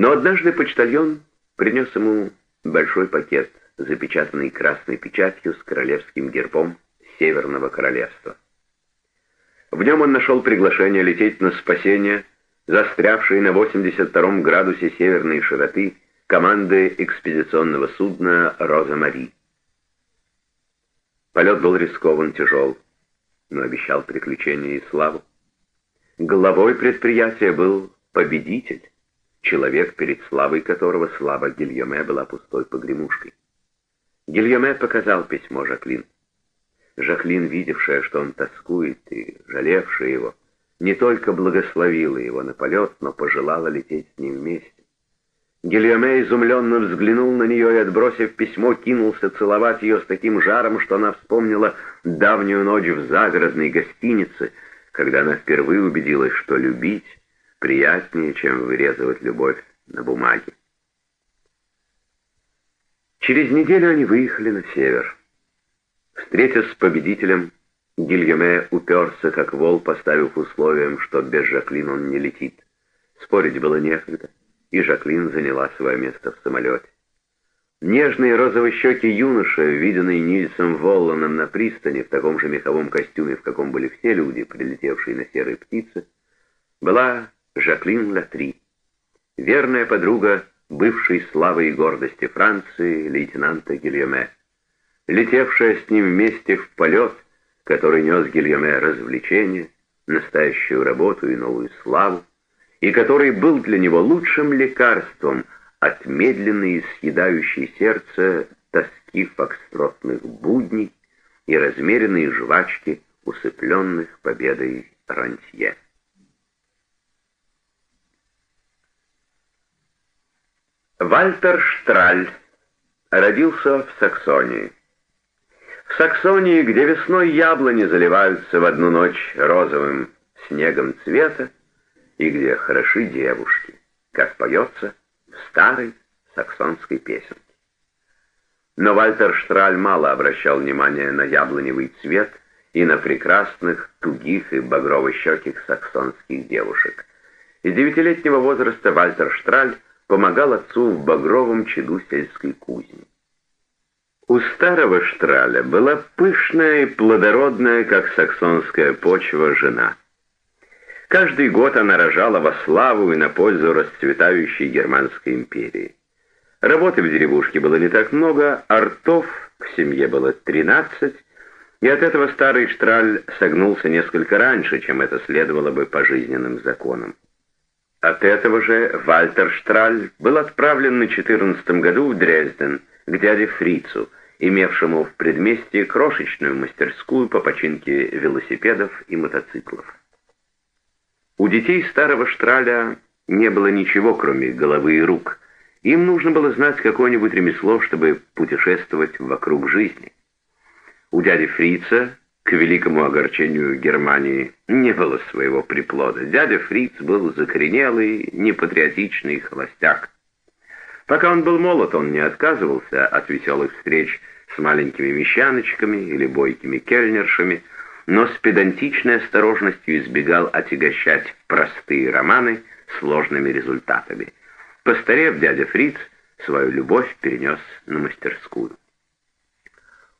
Но однажды почтальон принес ему большой пакет, запечатанный красной печатью с королевским гербом Северного Королевства. В нем он нашел приглашение лететь на спасение, застрявшей на 82 градусе северной широты команды экспедиционного судна «Роза Мари». Полет был рискован, тяжел, но обещал приключения и славу. Главой предприятия был победитель, человек, перед славой которого слава Гильоме была пустой погремушкой. Гильоме показал письмо Жаклин. Жаклин, видевшая, что он тоскует, и жалевшая его, не только благословила его на полет, но пожелала лететь с ним вместе. Гильоме изумленно взглянул на нее и, отбросив письмо, кинулся целовать ее с таким жаром, что она вспомнила давнюю ночь в загородной гостинице, когда она впервые убедилась, что любить приятнее, чем вырезывать любовь на бумаге. Через неделю они выехали на север. Встретясь с победителем, Гильоме уперся, как вол, поставив условием, что без Жаклин он не летит. Спорить было некогда и Жаклин заняла свое место в самолете. Нежный розовощекий юноша, виденный Нильсом Волланом на пристани в таком же меховом костюме, в каком были все люди, прилетевшие на серой птице, была Жаклин Латри, верная подруга бывшей славы и гордости Франции лейтенанта Гильоме, летевшая с ним вместе в полет, который нес Гильоме развлечение, настоящую работу и новую славу, и который был для него лучшим лекарством от медленной и съедающей сердце тоски фокстротных будней и размеренной жвачки, усыпленных победой рантье. Вальтер Штраль родился в Саксонии. В Саксонии, где весной яблони заливаются в одну ночь розовым снегом цвета, и где хороши девушки, как поется в старой саксонской песенке. Но Вальтер Штраль мало обращал внимания на яблоневый цвет и на прекрасных, тугих и багрово-щеких саксонских девушек. С девятилетнего возраста Вальтер Штраль помогал отцу в багровом чаду сельской кузни. У старого Штраля была пышная и плодородная, как саксонская почва, жена. Каждый год она рожала во славу и на пользу расцветающей Германской империи. Работы в деревушке было не так много, а ртов к семье было 13, и от этого старый Штраль согнулся несколько раньше, чем это следовало бы по жизненным законам. От этого же Вальтер Штраль был отправлен на 14 году в Дрезден к дяде Фрицу, имевшему в предместье крошечную мастерскую по починке велосипедов и мотоциклов. У детей старого Штраля не было ничего, кроме головы и рук. Им нужно было знать какое-нибудь ремесло, чтобы путешествовать вокруг жизни. У дяди Фрица, к великому огорчению Германии, не было своего приплода. Дядя Фриц был закоренелый, непатриотичный холостяк. Пока он был молод, он не отказывался от веселых встреч с маленькими мещаночками или бойкими кельнершами, но с педантичной осторожностью избегал отягощать простые романы сложными результатами. Постарев, дядя Фриц свою любовь перенес на мастерскую.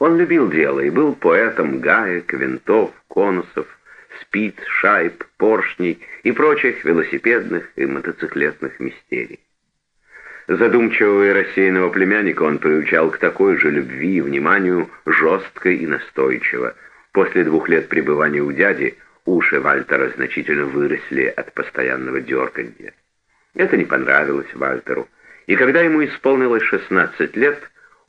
Он любил дело и был поэтом гаек, винтов, конусов, спиц, шайб, поршней и прочих велосипедных и мотоциклетных мистерий. Задумчивого и рассеянного племянника он приучал к такой же любви и вниманию жестко и настойчиво, После двух лет пребывания у дяди уши Вальтера значительно выросли от постоянного дерганья. Это не понравилось Вальтеру, и когда ему исполнилось 16 лет,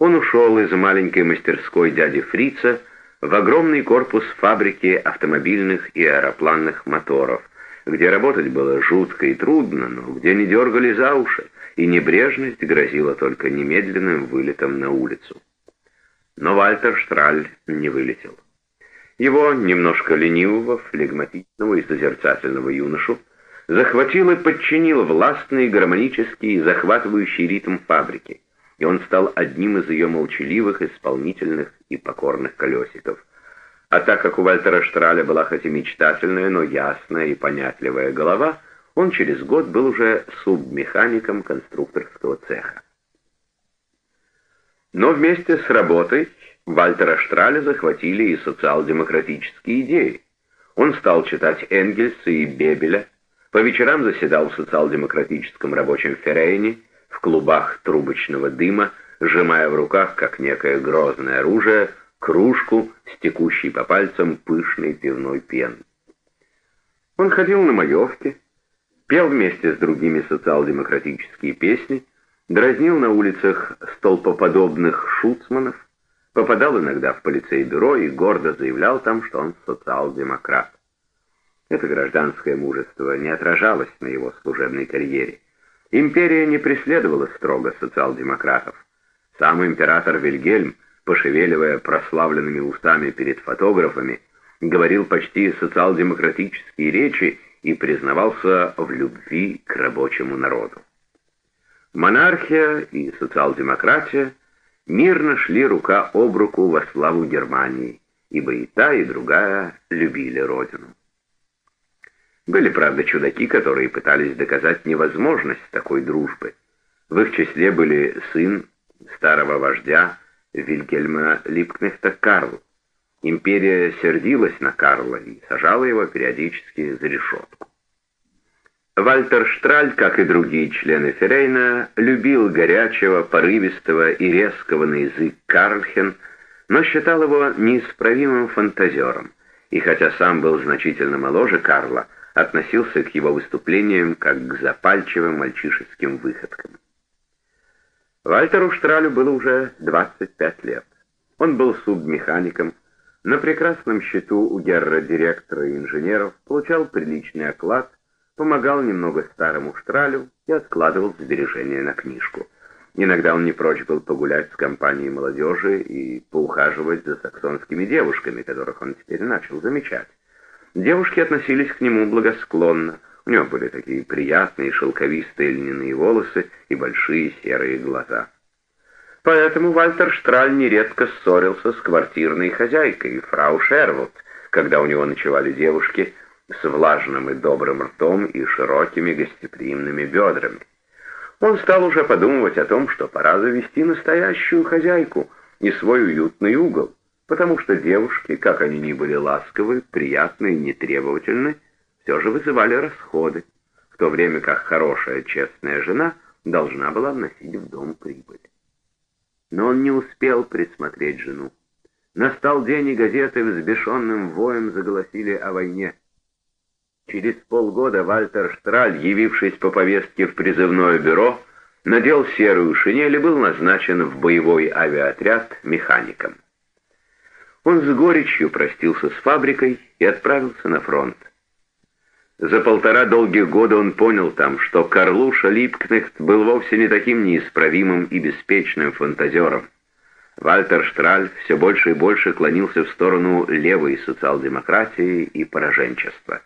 он ушел из маленькой мастерской дяди Фрица в огромный корпус фабрики автомобильных и аэропланных моторов, где работать было жутко и трудно, но где не дергали за уши, и небрежность грозила только немедленным вылетом на улицу. Но Вальтер Штраль не вылетел. Его, немножко ленивого, флегматичного и созерцательного юношу, захватил и подчинил властный, гармонический и захватывающий ритм фабрики, и он стал одним из ее молчаливых, исполнительных и покорных колесиков. А так как у Вальтера Штраля была хоть и мечтательная, но ясная и понятливая голова, Он через год был уже субмехаником конструкторского цеха. Но вместе с работой Вальтера Штраля захватили и социал-демократические идеи. Он стал читать Энгельса и Бебеля, по вечерам заседал в социал-демократическом рабочем ферейне, в клубах трубочного дыма, сжимая в руках, как некое грозное оружие, кружку с текущей по пальцам пышной пивной пены. Он ходил на маевки, пел вместе с другими социал-демократические песни, дразнил на улицах столпоподобных шуцманов, попадал иногда в полицейбюро и гордо заявлял там, что он социал-демократ. Это гражданское мужество не отражалось на его служебной карьере. Империя не преследовала строго социал-демократов. Сам император Вильгельм, пошевеливая прославленными устами перед фотографами, говорил почти социал-демократические речи и признавался в любви к рабочему народу. Монархия и социал-демократия мирно шли рука об руку во славу Германии, ибо и та, и другая любили родину. Были, правда, чудаки, которые пытались доказать невозможность такой дружбы. В их числе были сын старого вождя Вильгельма Липкнехта Карл. Империя сердилась на Карла и сажала его периодически за решетку. Вальтер Штраль, как и другие члены Феррейна, любил горячего, порывистого и резкого на язык Карлхен, но считал его неисправимым фантазером, и хотя сам был значительно моложе Карла, относился к его выступлениям как к запальчивым мальчишеским выходкам. Вальтеру Штралю было уже 25 лет. Он был субмехаником, на прекрасном счету у герра-директора и инженеров, получал приличный оклад, помогал немного старому Штралю и откладывал сбережения на книжку. Иногда он не прочь был погулять с компанией молодежи и поухаживать за саксонскими девушками, которых он теперь начал замечать. Девушки относились к нему благосклонно. У него были такие приятные шелковистые льняные волосы и большие серые глаза. Поэтому Вальтер Штраль нередко ссорился с квартирной хозяйкой, фрау Шервуд, когда у него ночевали девушки с влажным и добрым ртом и широкими гостеприимными бедрами. Он стал уже подумывать о том, что пора завести настоящую хозяйку и свой уютный угол потому что девушки, как они ни были ласковы, приятны и нетребовательны, все же вызывали расходы, в то время как хорошая, честная жена должна была вносить в дом прибыль. Но он не успел присмотреть жену. Настал день, и газеты взбешенным воем заголосили о войне. Через полгода Вальтер Штраль, явившись по повестке в призывное бюро, надел серую шинель и был назначен в боевой авиаотряд механиком. Он с горечью простился с фабрикой и отправился на фронт. За полтора долгих года он понял там, что Карлуша Липкнехт был вовсе не таким неисправимым и беспечным фантазером. Вальтер Штраль все больше и больше клонился в сторону левой социал-демократии и пораженчества.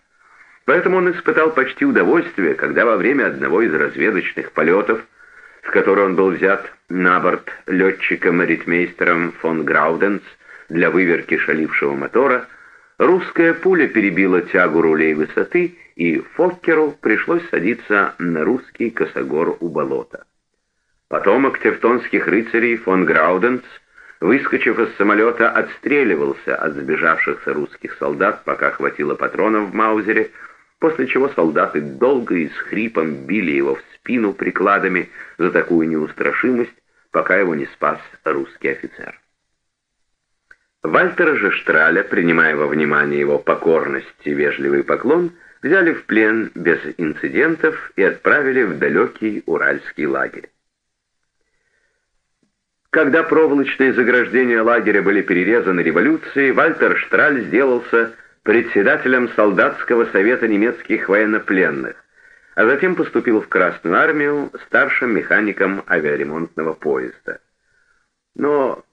Поэтому он испытал почти удовольствие, когда во время одного из разведочных полетов, в который он был взят на борт летчиком-ритмейстером фон Грауденс, для выверки шалившего мотора, русская пуля перебила тягу рулей высоты, и Фоккеру пришлось садиться на русский косогор у болота. Потомок тевтонских рыцарей фон Грауденц, выскочив из самолета, отстреливался от сбежавшихся русских солдат, пока хватило патронов в Маузере, после чего солдаты долго и с хрипом били его в спину прикладами за такую неустрашимость, пока его не спас русский офицер. Вальтера же Штраля, принимая во внимание его покорность и вежливый поклон, взяли в плен без инцидентов и отправили в далекий Уральский лагерь. Когда проволочные заграждения лагеря были перерезаны революцией, Вальтер Штраль сделался председателем солдатского совета немецких военнопленных, а затем поступил в Красную армию старшим механиком авиаремонтного поезда. Но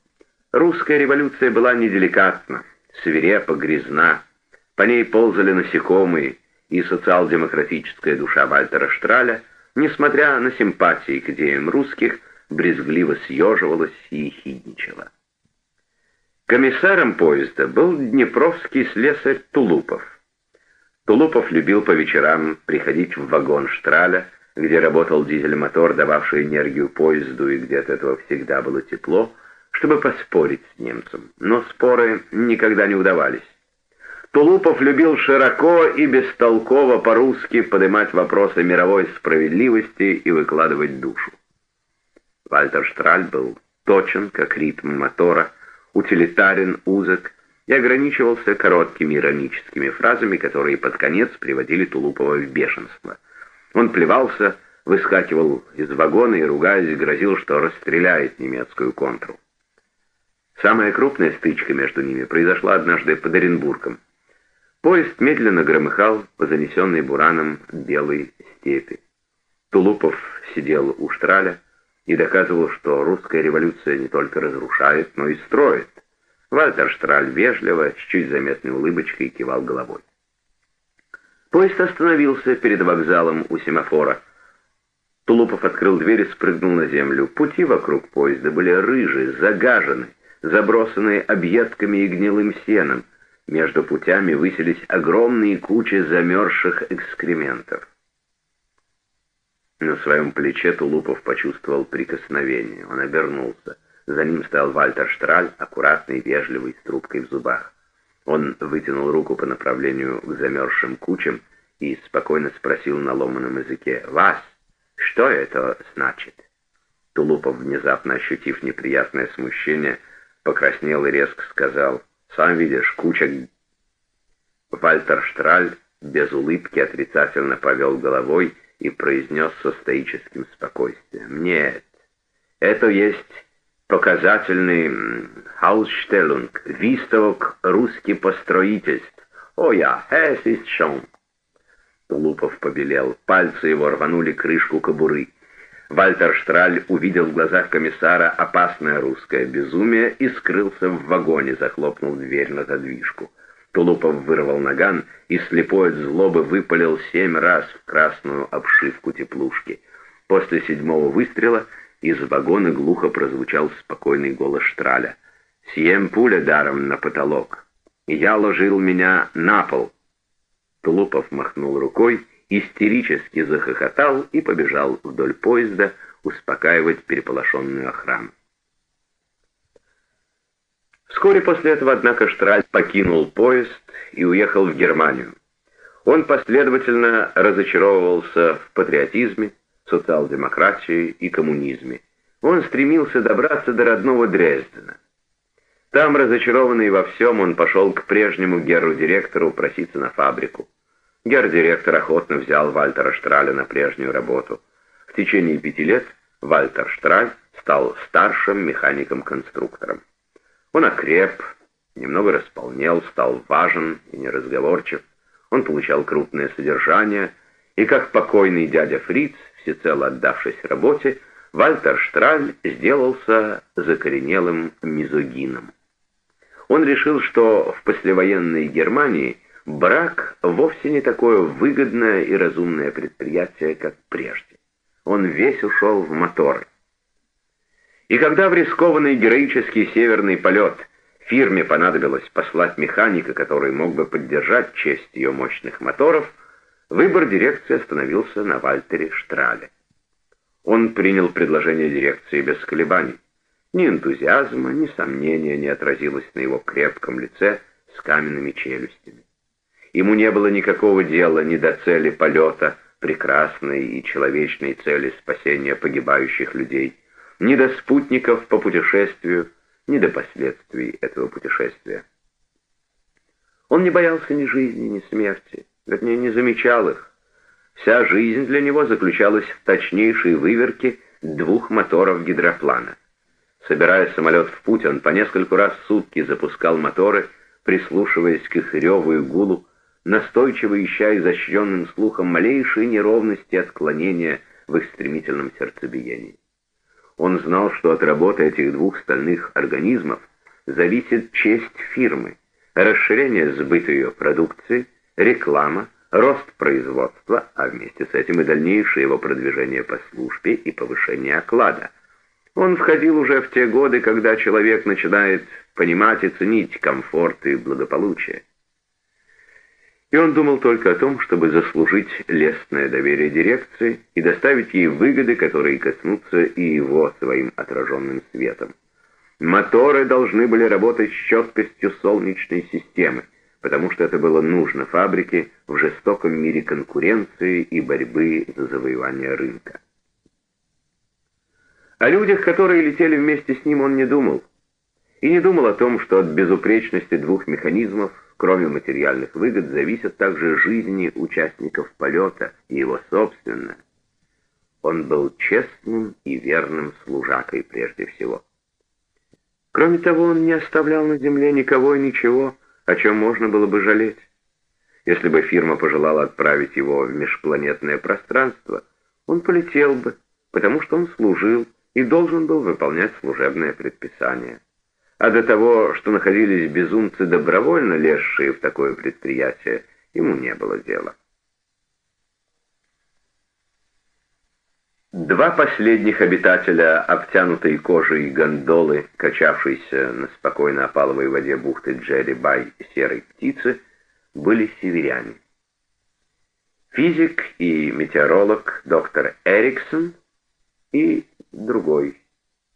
Русская революция была неделикатна, свирепа, грязна. По ней ползали насекомые, и социал-демократическая душа Вальтера Штраля, несмотря на симпатии к идеям русских, брезгливо съеживалась и ехидничала. Комиссаром поезда был днепровский слесарь Тулупов. Тулупов любил по вечерам приходить в вагон Штраля, где работал дизель-мотор, дававший энергию поезду, и где от этого всегда было тепло, чтобы поспорить с немцем. Но споры никогда не удавались. Тулупов любил широко и бестолково по-русски поднимать вопросы мировой справедливости и выкладывать душу. Вальтер Штраль был точен, как ритм мотора, утилитарен, узок и ограничивался короткими ироническими фразами, которые под конец приводили Тулупова в бешенство. Он плевался, выскакивал из вагона и, ругаясь, грозил, что расстреляет немецкую контру. Самая крупная стычка между ними произошла однажды под Оренбургом. Поезд медленно громыхал по занесенной бураном белой степи. Тулупов сидел у штраля и доказывал, что русская революция не только разрушает, но и строит. Вальтер Штраль вежливо, с чуть заметной улыбочкой кивал головой. Поезд остановился перед вокзалом у семафора. Тулупов открыл дверь и спрыгнул на землю. Пути вокруг поезда были рыжие, загажены, забросанные объедками и гнилым сеном. Между путями высились огромные кучи замерзших экскрементов. На своем плече Тулупов почувствовал прикосновение. Он обернулся. За ним стоял Вальтер Штраль, аккуратный, вежливый, с трубкой в зубах. Он вытянул руку по направлению к замерзшим кучам и спокойно спросил на ломаном языке «Вас? Что это значит?» Тулупов, внезапно ощутив неприятное смущение, покраснел и резко сказал «Сам видишь, куча...» Вальтер Штраль без улыбки отрицательно повел головой и произнес со стоическим спокойствием «Нет, это есть показательный Ausstellung, выставок русский построительств. О я, es ist. Тулупов побелел, пальцы его рванули крышку кобуры. Вальтер Штраль увидел в глазах комиссара опасное русское безумие и скрылся в вагоне, захлопнул дверь на задвижку. Тулупов вырвал наган и слепой от злобы выпалил семь раз в красную обшивку теплушки. После седьмого выстрела — из вагона глухо прозвучал спокойный голос Штраля. «Съем пуля даром на потолок. Я ложил меня на пол». Тулупов махнул рукой, истерически захохотал и побежал вдоль поезда успокаивать переполошенную охрану. Вскоре после этого, однако, Штраль покинул поезд и уехал в Германию. Он последовательно разочаровывался в патриотизме, социал-демократии и коммунизме. Он стремился добраться до родного Дрездена. Там, разочарованный во всем, он пошел к прежнему геру-директору проситься на фабрику. Гер-директор охотно взял Вальтера Штраля на прежнюю работу. В течение пяти лет Вальтер Штраль стал старшим механиком-конструктором. Он окреп, немного располнел, стал важен и неразговорчив. Он получал крупное содержание, и как покойный дядя Фриц всецело отдавшись работе, Вальтер Штраль сделался закоренелым мизогином. Он решил, что в послевоенной Германии брак вовсе не такое выгодное и разумное предприятие, как прежде. Он весь ушел в моторы. И когда в рискованный героический северный полет фирме понадобилось послать механика, который мог бы поддержать честь ее мощных моторов, Выбор дирекции остановился на Вальтере Штрале. Он принял предложение дирекции без колебаний. Ни энтузиазма, ни сомнения не отразилось на его крепком лице с каменными челюстями. Ему не было никакого дела ни до цели полета, прекрасной и человечной цели спасения погибающих людей, ни до спутников по путешествию, ни до последствий этого путешествия. Он не боялся ни жизни, ни смерти вернее, не замечал их. Вся жизнь для него заключалась в точнейшей выверке двух моторов гидроплана. Собирая самолет в путь, он по нескольку раз в сутки запускал моторы, прислушиваясь к их реву и гулу, настойчиво ища изощренным слухом малейшие неровности отклонения в их стремительном сердцебиении. Он знал, что от работы этих двух стальных организмов зависит честь фирмы, расширение сбыта ее продукции — реклама, рост производства, а вместе с этим и дальнейшее его продвижение по службе и повышение оклада. Он входил уже в те годы, когда человек начинает понимать и ценить комфорт и благополучие. И он думал только о том, чтобы заслужить лестное доверие дирекции и доставить ей выгоды, которые коснутся и его своим отраженным светом. Моторы должны были работать с четкостью солнечной системы, потому что это было нужно фабрике в жестоком мире конкуренции и борьбы за завоевание рынка. О людях, которые летели вместе с ним, он не думал. И не думал о том, что от безупречности двух механизмов Кроме материальных выгод, зависят также жизни участников полета и его собственно. Он был честным и верным служакой прежде всего. Кроме того, он не оставлял на земле никого и ничего, о чем можно было бы жалеть. Если бы фирма пожелала отправить его в межпланетное пространство, он полетел бы, потому что он служил и должен был выполнять служебное предписание а до того, что находились безумцы, добровольно лезшие в такое предприятие, ему не было дела. Два последних обитателя обтянутой кожей гондолы, качавшейся на спокойно опаловой воде бухты Джерри-Бай серой птицы, были северяне. Физик и метеоролог доктор Эриксон и другой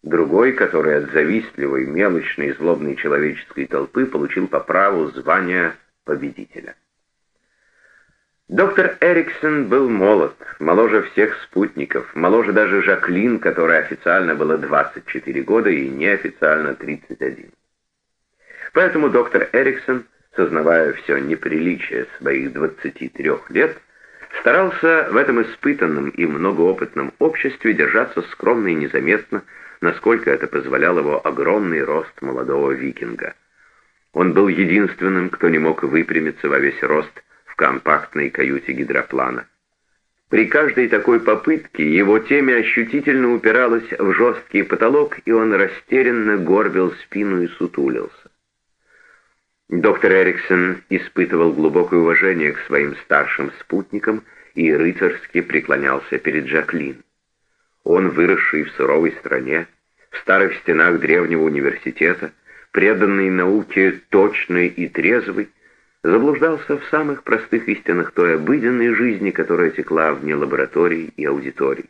Другой, который от завистливой, мелочной, злобной человеческой толпы получил по праву звание победителя. Доктор Эриксон был молод, моложе всех спутников, моложе даже Жаклин, которой официально было 24 года и неофициально 31. Поэтому доктор Эриксон, сознавая все неприличие своих 23 лет, старался в этом испытанном и многоопытном обществе держаться скромно и незаметно, насколько это позволял его огромный рост молодого викинга. Он был единственным, кто не мог выпрямиться во весь рост в компактной каюте гидроплана. При каждой такой попытке его темя ощутительно упиралась в жесткий потолок, и он растерянно горбил спину и сутулился. Доктор Эриксон испытывал глубокое уважение к своим старшим спутникам и рыцарски преклонялся перед Жаклин. Он, выросший в суровой стране, в старых стенах древнего университета, преданный науке точной и трезвой, заблуждался в самых простых истинах той обыденной жизни, которая текла вне лабораторий и аудиторий.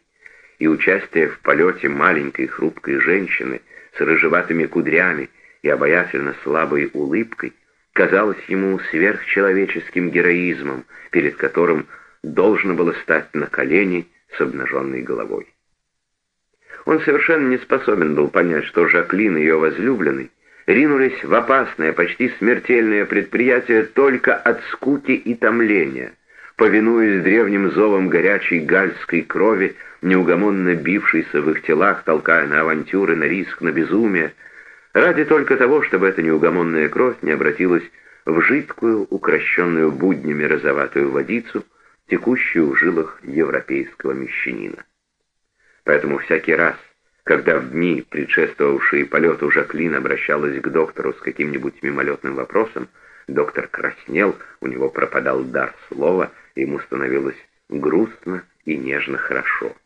И участие в полете маленькой хрупкой женщины с рыжеватыми кудрями и обаятельно слабой улыбкой казалось ему сверхчеловеческим героизмом, перед которым должно было стать на колени с обнаженной головой. Он совершенно не способен был понять, что Жаклин и ее возлюбленный ринулись в опасное, почти смертельное предприятие только от скуки и томления, повинуясь древним зовам горячей гальской крови, неугомонно бившейся в их телах, толкая на авантюры, на риск, на безумие, ради только того, чтобы эта неугомонная кровь не обратилась в жидкую, укращенную буднями розоватую водицу, текущую в жилах европейского мещанина. Поэтому всякий раз, когда в дни, предшествовавшие полету, Жаклин обращалась к доктору с каким-нибудь мимолетным вопросом, доктор краснел, у него пропадал дар слова, ему становилось грустно и нежно хорошо.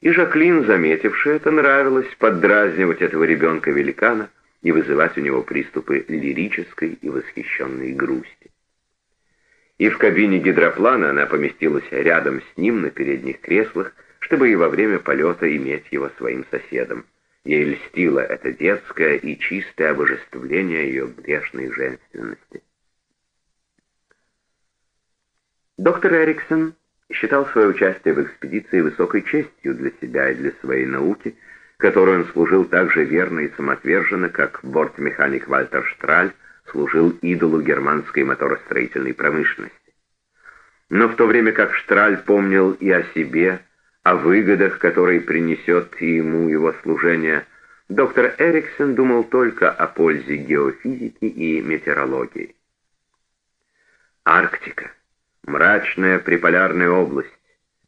И Жаклин, заметившая это, нравилось поддразнивать этого ребенка-великана и вызывать у него приступы лирической и восхищенной грусти. И в кабине гидроплана она поместилась рядом с ним на передних креслах, чтобы и во время полета иметь его своим соседом. Ей льстило это детское и чистое обожествление ее грешной женственности. Доктор Эриксон считал свое участие в экспедиции высокой честью для себя и для своей науки, которой он служил так же верно и самоотверженно, как бортмеханик Вальтер Штраль служил идолу германской моторостроительной промышленности. Но в то время как Штраль помнил и о себе, о выгодах, которые принесет ему его служение, доктор Эриксон думал только о пользе геофизики и метеорологии. Арктика, мрачная приполярная область,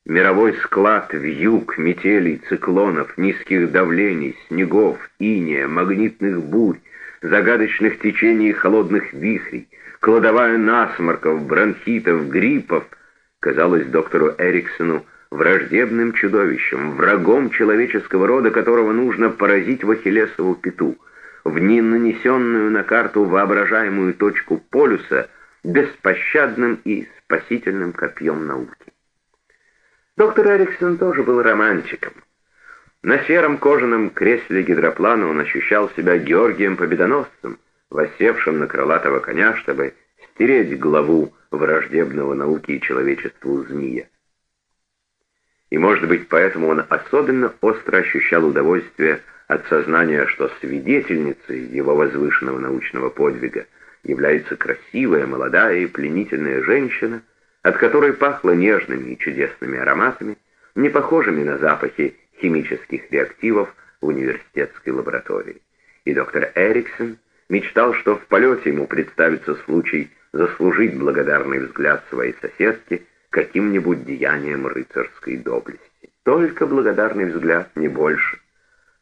мировой склад вьюг, метелей, циклонов, низких давлений, снегов, иния, магнитных бурь, загадочных течений холодных вихрей, кладовая насморков, бронхитов, гриппов, казалось доктору Эриксону, враждебным чудовищем, врагом человеческого рода, которого нужно поразить в Ахиллесову пяту, в ненанесенную на карту воображаемую точку полюса беспощадным и спасительным копьем науки. Доктор Эриксон тоже был романтиком. На сером кожаном кресле гидроплана он ощущал себя Георгием Победоносцем, воссевшим на крылатого коня, чтобы стереть главу враждебного науке и человечеству змея. И, может быть, поэтому он особенно остро ощущал удовольствие от сознания, что свидетельницей его возвышенного научного подвига является красивая, молодая и пленительная женщина, от которой пахло нежными и чудесными ароматами, не похожими на запахи химических реактивов в университетской лаборатории. И доктор Эриксон мечтал, что в полете ему представится случай заслужить благодарный взгляд своей соседки каким-нибудь деянием рыцарской доблести. Только благодарный взгляд, не больше.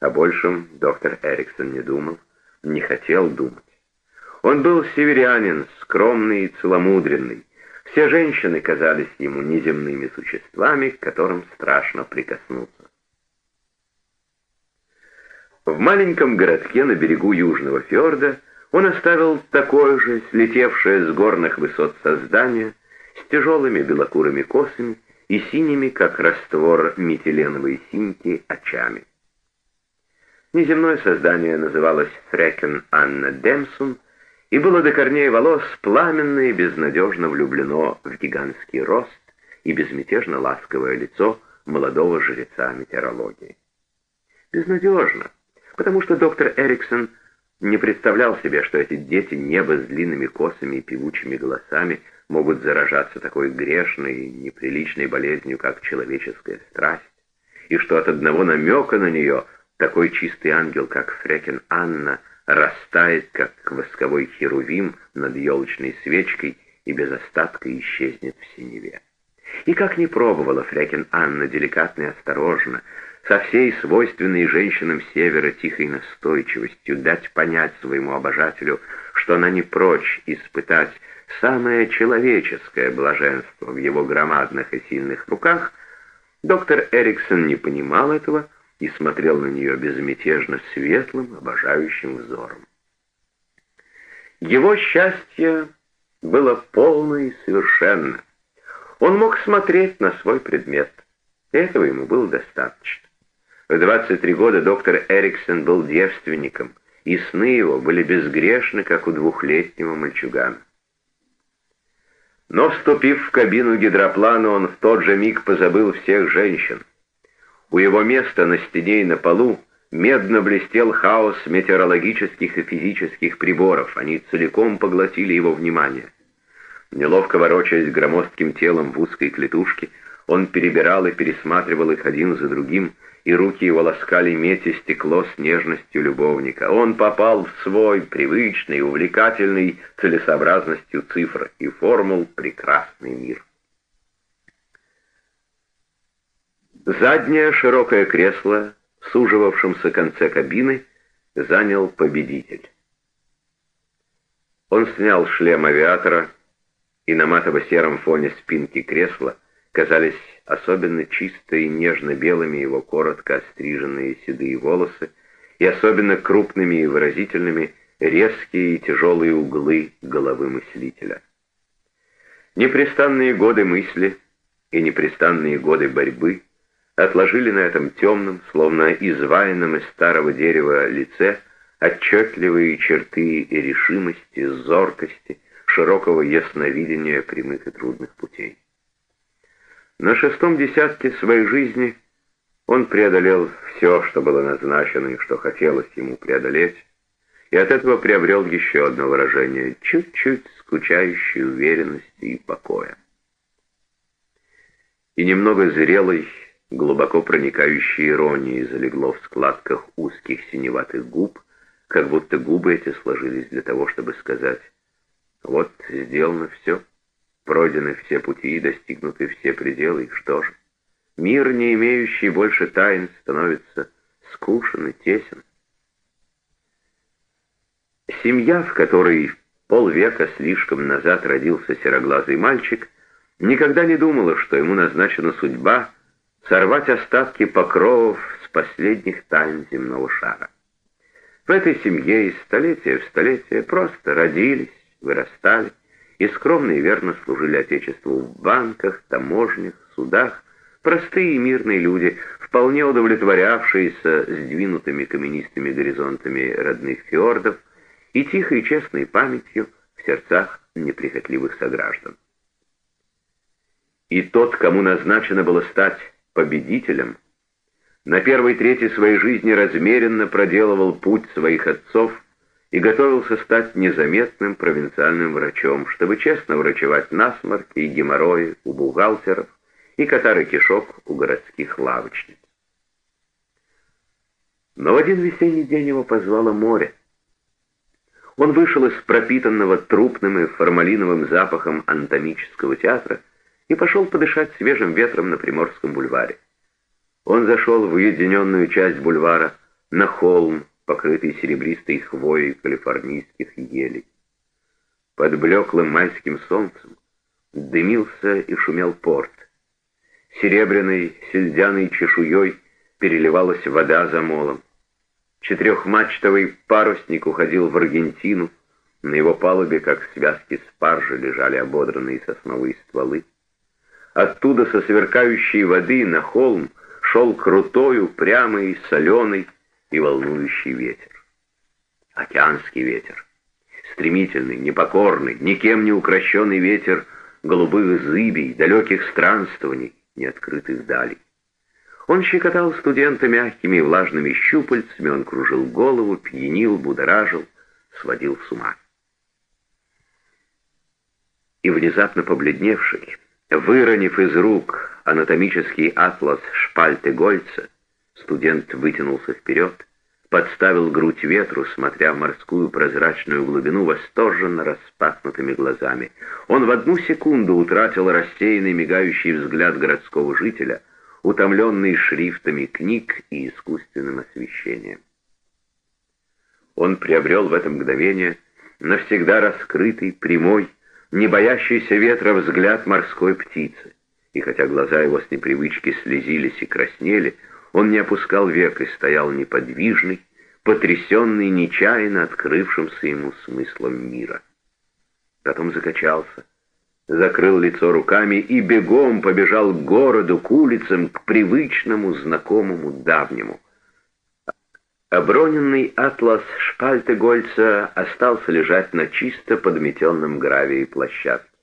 О большем доктор Эриксон не думал, не хотел думать. Он был северянин, скромный и целомудренный. Все женщины казались ему неземными существами, к которым страшно прикоснуться. В маленьком городке на берегу Южного фьорда он оставил такое же, слетевшее с горных высот создание, с тяжелыми белокурыми косами и синими, как раствор метиленовой синьки, очами. Неземное создание называлось Фрекен Анна Демсун и было до корней волос пламенно и безнадежно влюблено в гигантский рост и безмятежно ласковое лицо молодого жреца метеорологии. Безнадежно, потому что доктор Эриксон не представлял себе, что эти дети неба с длинными косами и певучими голосами могут заражаться такой грешной неприличной болезнью, как человеческая страсть, и что от одного намека на нее такой чистый ангел, как Фрекен Анна, растает, как восковой херувим над елочной свечкой и без остатка исчезнет в синеве. И как не пробовала Фрекен Анна деликатно и осторожно, со всей свойственной женщинам Севера тихой настойчивостью дать понять своему обожателю, что она не прочь испытать самое человеческое блаженство в его громадных и сильных руках, доктор Эриксон не понимал этого и смотрел на нее безмятежно светлым, обожающим взором. Его счастье было полно и совершенно. Он мог смотреть на свой предмет. Этого ему было достаточно. В 23 года доктор Эриксон был девственником, и сны его были безгрешны, как у двухлетнего мальчугана. Но, вступив в кабину гидроплана, он в тот же миг позабыл всех женщин. У его места на стене и на полу медно блестел хаос метеорологических и физических приборов, они целиком поглотили его внимание. Неловко ворочаясь громоздким телом в узкой клетушке, он перебирал и пересматривал их один за другим, и руки его ласкали медь и стекло с нежностью любовника. Он попал в свой привычный, увлекательный целесообразностью цифр и формул прекрасный мир. Заднее широкое кресло в суживавшемся конце кабины занял победитель. Он снял шлем авиатора, и на матово-сером фоне спинки кресла казались особенно чисто и нежно-белыми его коротко остриженные седые волосы и особенно крупными и выразительными резкие и тяжелые углы головы мыслителя. Непрестанные годы мысли и непрестанные годы борьбы отложили на этом темном, словно изваянном из старого дерева лице, отчетливые черты и решимости, зоркости, широкого ясновидения прямых и трудных путей. На шестом десятке своей жизни он преодолел все, что было назначено и что хотелось ему преодолеть, и от этого приобрел еще одно выражение чуть-чуть скучающей уверенности и покоя. И немного зрелой, глубоко проникающей иронии залегло в складках узких синеватых губ, как будто губы эти сложились для того, чтобы сказать «Вот сделано все». Пройдены все пути, достигнуты все пределы, и что же? Мир, не имеющий больше тайн, становится скучен и тесен. Семья, в которой полвека слишком назад родился сероглазый мальчик, никогда не думала, что ему назначена судьба сорвать остатки покровов с последних тайн земного шара. В этой семье из столетия в столетие просто родились, вырастали, и скромно и верно служили Отечеству в банках, таможнях, судах, простые и мирные люди, вполне удовлетворявшиеся сдвинутыми каменистыми горизонтами родных фьордов и тихой и честной памятью в сердцах неприхотливых сограждан. И тот, кому назначено было стать победителем, на первой трети своей жизни размеренно проделывал путь своих отцов и готовился стать незаметным провинциальным врачом, чтобы честно врачевать насморки и геморрои у бухгалтеров и катары кишок у городских лавочниц. Но в один весенний день его позвало море. Он вышел из пропитанного трупным и формалиновым запахом анатомического театра и пошел подышать свежим ветром на Приморском бульваре. Он зашел в уединенную часть бульвара, на холм, покрытый серебристой хвоей калифорнийских елей. Под блеклым майским солнцем дымился и шумел порт. Серебряной сельдяной чешуей переливалась вода за молом. Четырехмачтовый парусник уходил в Аргентину, на его палубе, как связки спаржи, лежали ободранные сосновые стволы. Оттуда со сверкающей воды на холм шел крутой, упрямый, соленый и волнующий ветер. Океанский ветер. Стремительный, непокорный, никем не укращенный ветер голубых зыбей, далеких странствований, неоткрытых далей. Он щекотал студента мягкими и влажными щупальцами, он кружил голову, пьянил, будоражил, сводил с ума. И внезапно побледневший, выронив из рук анатомический атлас шпальты Гольца, студент вытянулся вперед, подставил грудь ветру, смотря в морскую прозрачную глубину восторженно распахнутыми глазами. Он в одну секунду утратил рассеянный мигающий взгляд городского жителя, утомленный шрифтами книг и искусственным освещением. Он приобрел в это мгновение навсегда раскрытый, прямой, не боящийся ветра взгляд морской птицы, и хотя глаза его с непривычки слезились и краснели, он не опускал век и стоял неподвижный, потрясенный нечаянно открывшимся ему смыслом мира. Потом закачался, закрыл лицо руками и бегом побежал к городу, к улицам, к привычному, знакомому, давнему. Оброненный атлас Шпальтегольца остался лежать на чисто подметенном гравии площадке.